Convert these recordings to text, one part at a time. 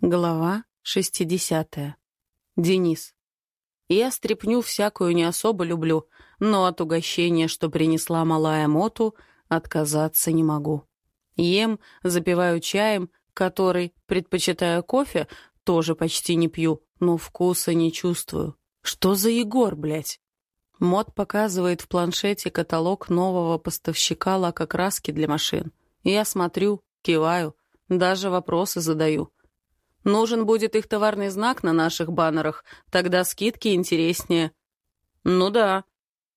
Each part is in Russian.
Глава 60. Денис. Я стряпню всякую не особо люблю, но от угощения, что принесла малая Моту, отказаться не могу. Ем, запиваю чаем, который, предпочитая кофе, тоже почти не пью, но вкуса не чувствую. Что за Егор, блядь? Мот показывает в планшете каталог нового поставщика лакокраски для машин. Я смотрю, киваю, даже вопросы задаю — Нужен будет их товарный знак на наших баннерах, тогда скидки интереснее. Ну да.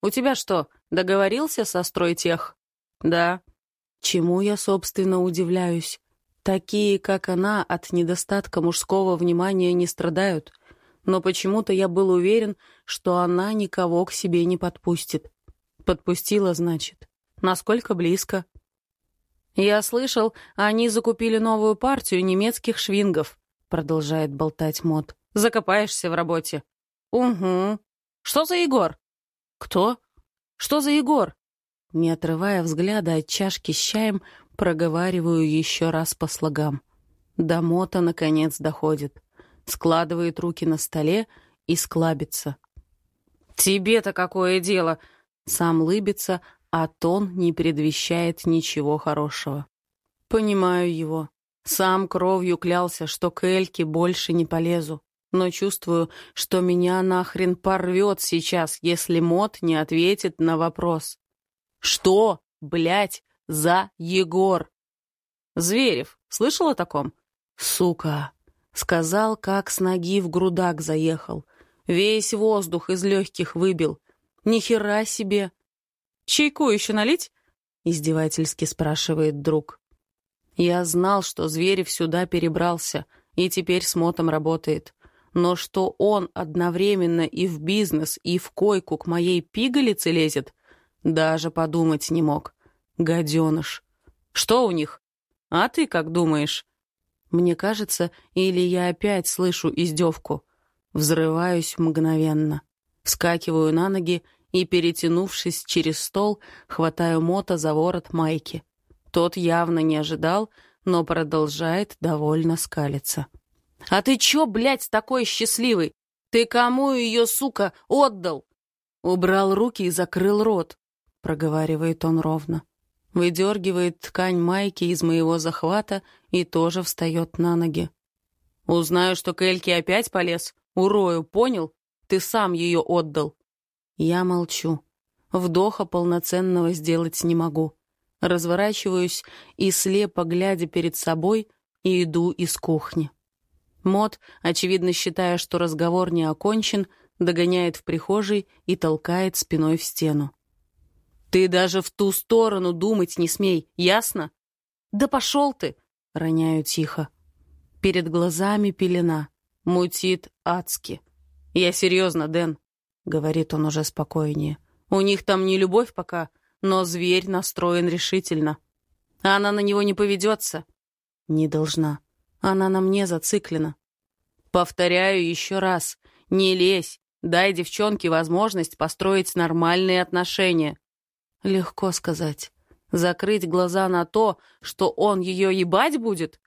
У тебя что, договорился со стройтех? Да. Чему я, собственно, удивляюсь? Такие, как она, от недостатка мужского внимания не страдают. Но почему-то я был уверен, что она никого к себе не подпустит. Подпустила, значит. Насколько близко? Я слышал, они закупили новую партию немецких швингов продолжает болтать Мот. «Закопаешься в работе». «Угу. Что за Егор?» «Кто? Что за Егор?» Не отрывая взгляда от чашки с чаем, проговариваю еще раз по слогам. До Мота, наконец, доходит. Складывает руки на столе и склабится. «Тебе-то какое дело?» Сам лыбится, а тон не предвещает ничего хорошего. Понимаю его. Сам кровью клялся, что к Эльке больше не полезу. Но чувствую, что меня нахрен порвет сейчас, если Мот не ответит на вопрос. Что, блядь, за Егор? Зверев, слышал о таком? Сука. Сказал, как с ноги в грудак заехал. Весь воздух из легких выбил. Ни хера себе. Чайку еще налить? Издевательски спрашивает друг. Я знал, что Зверев сюда перебрался и теперь с мотом работает. Но что он одновременно и в бизнес, и в койку к моей пигалице лезет, даже подумать не мог. Гаденыш. Что у них? А ты как думаешь? Мне кажется, или я опять слышу издевку. Взрываюсь мгновенно. Вскакиваю на ноги и, перетянувшись через стол, хватаю мота за ворот майки. Тот явно не ожидал, но продолжает довольно скалиться. «А ты чё, блядь, такой счастливый? Ты кому ее, сука, отдал?» Убрал руки и закрыл рот, проговаривает он ровно. Выдергивает ткань майки из моего захвата и тоже встает на ноги. «Узнаю, что к Эльке опять полез. Урою, понял? Ты сам ее отдал». Я молчу. Вдоха полноценного сделать не могу разворачиваюсь и, слепо глядя перед собой, и иду из кухни. Мот, очевидно считая, что разговор не окончен, догоняет в прихожей и толкает спиной в стену. «Ты даже в ту сторону думать не смей, ясно?» «Да пошел ты!» — роняю тихо. Перед глазами пелена, мутит адски. «Я серьезно, Дэн», — говорит он уже спокойнее. «У них там не любовь пока, но зверь настроен решительно. Она на него не поведется. Не должна. Она на мне зациклена. Повторяю еще раз. Не лезь. Дай девчонке возможность построить нормальные отношения. Легко сказать. Закрыть глаза на то, что он ее ебать будет?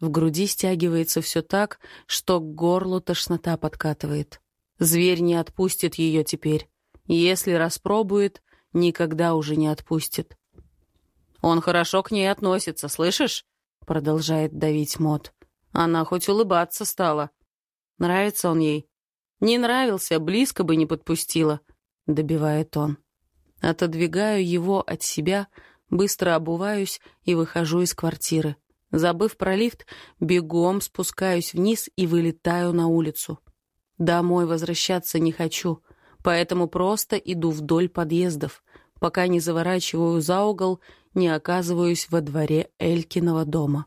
В груди стягивается все так, что к горлу тошнота подкатывает. Зверь не отпустит ее теперь. Если распробует, никогда уже не отпустит. «Он хорошо к ней относится, слышишь?» — продолжает давить Мот. Она хоть улыбаться стала. Нравится он ей. Не нравился, близко бы не подпустила, — добивает он. Отодвигаю его от себя, быстро обуваюсь и выхожу из квартиры. Забыв про лифт, бегом спускаюсь вниз и вылетаю на улицу. Домой возвращаться не хочу, поэтому просто иду вдоль подъездов пока не заворачиваю за угол, не оказываюсь во дворе Элькиного дома.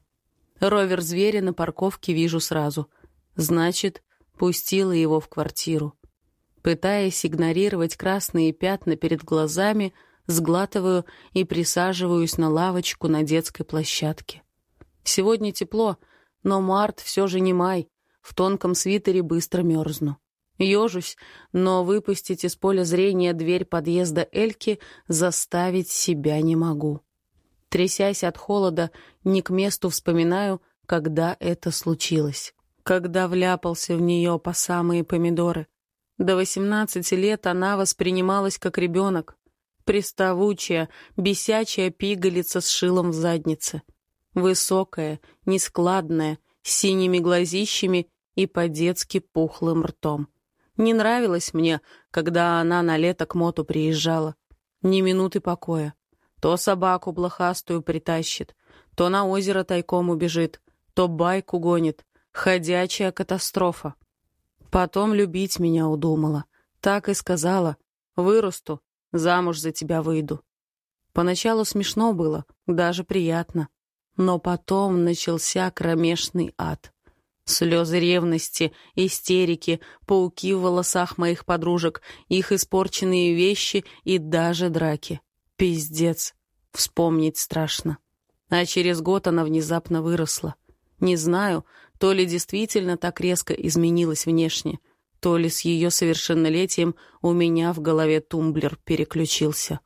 Ровер зверя на парковке вижу сразу. Значит, пустила его в квартиру. Пытаясь игнорировать красные пятна перед глазами, сглатываю и присаживаюсь на лавочку на детской площадке. Сегодня тепло, но март все же не май. В тонком свитере быстро мерзну. Ёжусь, но выпустить из поля зрения дверь подъезда Эльки заставить себя не могу. Трясясь от холода, не к месту вспоминаю, когда это случилось. Когда вляпался в нее по самые помидоры. До 18 лет она воспринималась как ребенок. Приставучая, бесячая пигалица с шилом в заднице. Высокая, нескладная, с синими глазищами и по-детски пухлым ртом. Не нравилось мне, когда она на лето к Моту приезжала. Ни минуты покоя. То собаку блохастую притащит, то на озеро тайком убежит, то байку гонит. Ходячая катастрофа. Потом любить меня удумала. Так и сказала. Вырасту, замуж за тебя выйду. Поначалу смешно было, даже приятно. Но потом начался кромешный ад. Слезы ревности, истерики, пауки в волосах моих подружек, их испорченные вещи и даже драки. Пиздец. Вспомнить страшно. А через год она внезапно выросла. Не знаю, то ли действительно так резко изменилась внешне, то ли с ее совершеннолетием у меня в голове тумблер переключился.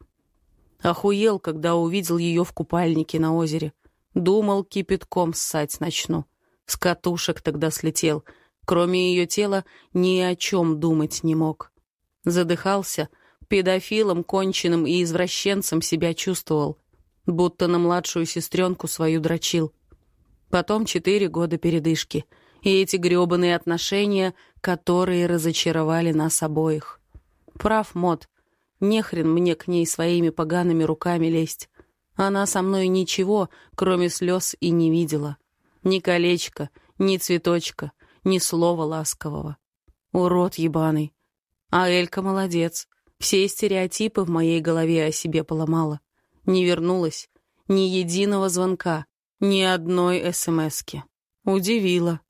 Охуел, когда увидел ее в купальнике на озере. Думал, кипятком ссать начну. С катушек тогда слетел. Кроме ее тела ни о чем думать не мог. Задыхался, педофилом, конченным и извращенцем себя чувствовал. Будто на младшую сестренку свою дрочил. Потом четыре года передышки. И эти грёбаные отношения, которые разочаровали нас обоих. Прав, Мот. Нехрен мне к ней своими погаными руками лезть. Она со мной ничего, кроме слез, и не видела. Ни колечка, ни цветочка, ни слова ласкового. Урод ебаный. А Элька молодец. Все стереотипы в моей голове о себе поломала. Не вернулась. Ни единого звонка, ни одной СМСки. Удивила.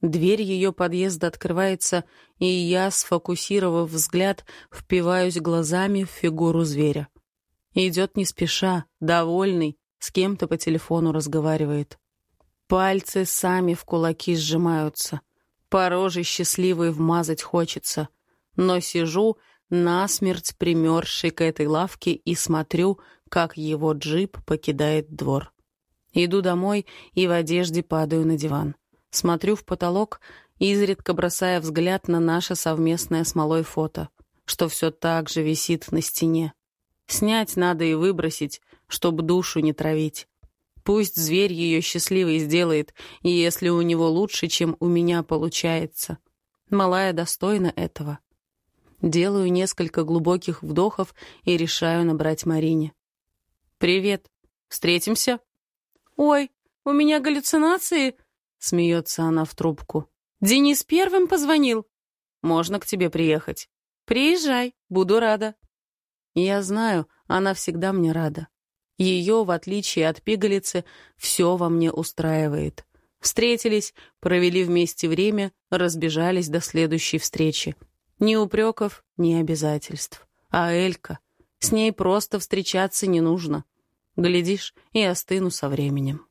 Дверь ее подъезда открывается, и я, сфокусировав взгляд, впиваюсь глазами в фигуру зверя. Идет не спеша, довольный, с кем-то по телефону разговаривает. Пальцы сами в кулаки сжимаются. По роже счастливой вмазать хочется. Но сижу, насмерть примерзший к этой лавке, и смотрю, как его джип покидает двор. Иду домой и в одежде падаю на диван. Смотрю в потолок, изредка бросая взгляд на наше совместное смолой фото, что все так же висит на стене. Снять надо и выбросить, чтобы душу не травить. Пусть зверь ее счастливой сделает, если у него лучше, чем у меня получается. Малая достойна этого. Делаю несколько глубоких вдохов и решаю набрать Марине. «Привет. Встретимся?» «Ой, у меня галлюцинации?» — смеется она в трубку. «Денис первым позвонил?» «Можно к тебе приехать?» «Приезжай, буду рада». Я знаю, она всегда мне рада. Ее, в отличие от пигалицы, все во мне устраивает. Встретились, провели вместе время, разбежались до следующей встречи. Ни упреков, ни обязательств. А Элька? С ней просто встречаться не нужно. Глядишь, и остыну со временем.